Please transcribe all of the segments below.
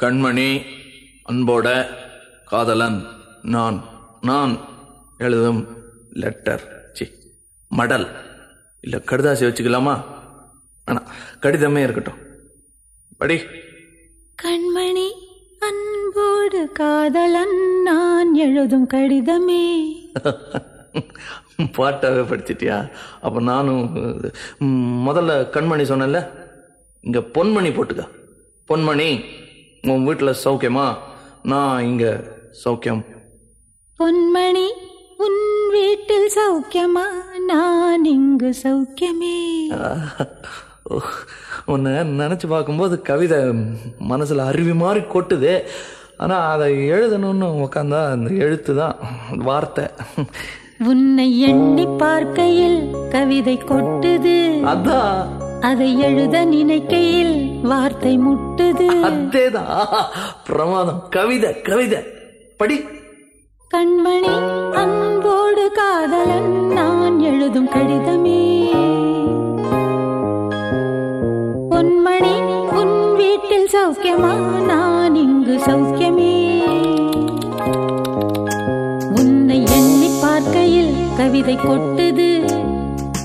கண்மணி அன்போட காதலன் நான் நான் எழுதும் லெட்டர் சி மடல். இல்லை கடுதாசி வச்சுக்கலாமா? வேணாம் கடிதமே இருக்கட்டும். படி. கண்மணி அன்போடு காதலன் நான் எழுதும் கடிதமே. பாட்டாவே படிச்சிட்டியா? அப்போ நானும் முதல்ல கண்மணி சொன்னேன்ல? இங்கே பொன்மணி போட்டுக்க. பொன்மணி. உன் வீட்டில் சௌக்கியமா? நான் இங்கே சௌக்கியம். பொன்மணி உன் வீட்டில் சௌக்கியமா? நான் இங்கு சௌக்கியமே. உன்னை நினச்சி பார்க்கும்போது கவிதை மனசில் அருவி மாதிரி கொட்டுது. ஆனால் அதை எழுதணும்னு உக்காந்தா அந்த எழுத்து தான் வார்த்தை. உன்னை எண்ணி பார்க்கையில் கவிதை கொட்டுது. அதான். அதை எழுத நினைக்கையில் வார்த்தை முட்டுது. அதேதான் பிரமாதம். கவிதை கவிதை. படி. கண்மணி அன்போடு காதலன் நான் எழுதும் கடிதமே. பொன்மணி உன் வீட்டில் சௌக்கியமா? நான் இங்கு சௌக்கியமே. உன்னை எண்ணி பார்க்கையில் கவிதை கொட்டுது.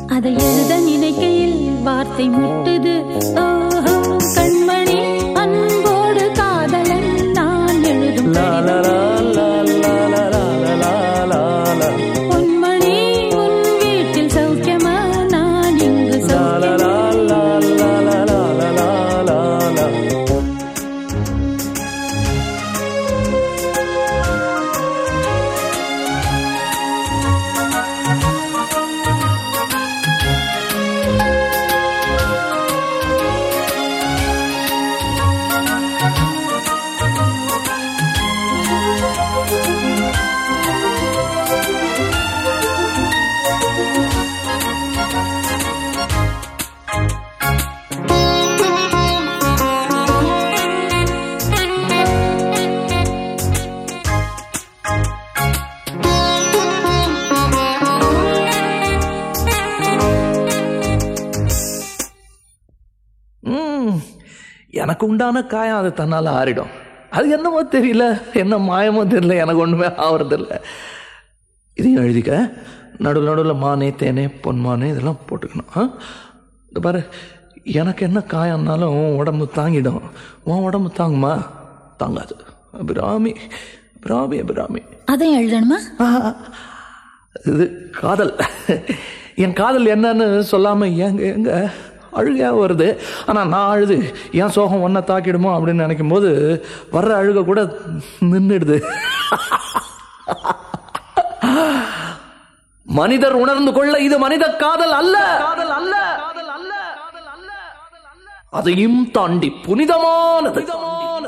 அதை எழுத நினைக்கையில் வார்த்தை முட்டுது. கண்மணி அன்போடு காதலன் நான் எழுதும் எனக்கு உண்டான காயம் அது தன்னால ஆறிடும். அது என்னமோ தெரியல. என்ன மாயமோ தெரியல. எனக்கு ஒண்ணுமே ஆவறதில்ல இதையும் எழுதிக்க. நடுவில் நடுவில் மானே தேனே பொன்மானே இதெல்லாம் போட்டுக்கணும். இந்த பாரு எனக்கு என்ன காயம்னாலும் உன் உடம்பு தாங்கிடும். உன் உடம்பு தாங்குமா? தாங்காது. அபிராமி அபிராமி அபிராமி. அதையும் எழுதணுமா. இது காதல். என் காதல் என்னன்னு சொல்லாம எங்க எங்க அழுகையாக வருது. ஆனா நான் அழுது ஏன் சோகம் ஒன்றை தாக்கிடுமோ? அப்படின்னு நினைக்கும் போது வர்ற அழுக கூட நின்றுடுது மனிதர் உணர்ந்து கொள்ள இது மனித காதல் அல்ல. காதல் அல்ல அதையும் தாண்டி புனிதமான புனிதமான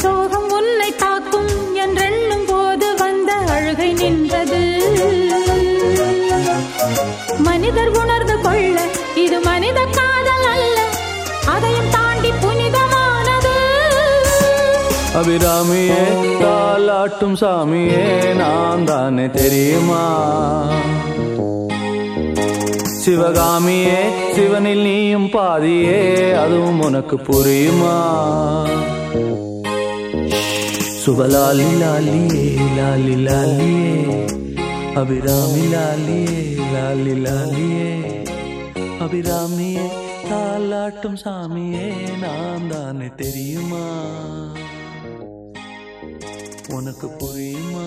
சோகம் உன்னை தாக்கும் என்றெண்ணும் போது வந்த அழுகை நின்றது. மனிதர் உணர்ந்து கொள்ள இது மனித காதல் அல்ல. அதையும் தாண்டி புனிதமானது. அபிராமியே தாலாட்டும் சாமியே நான் தானே தெரியுமா? சிவகாமியே சிவனில் நீயும் பாதியே அதுவும் உனக்கு புரியுமா? सुबह लाली लालिए लाली लालिए अभिरामी लालिए लाली लालिए அபிராமியே தாலாட்டும் சாமியே நான் தானே தெரியுமா உனக்கு புரியுமா